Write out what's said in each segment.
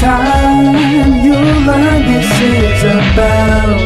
time you learn this is about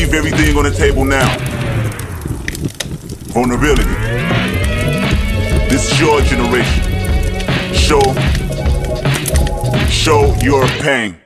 Leave everything on the table now. Vulnerability. This is your generation. Show, show your pain.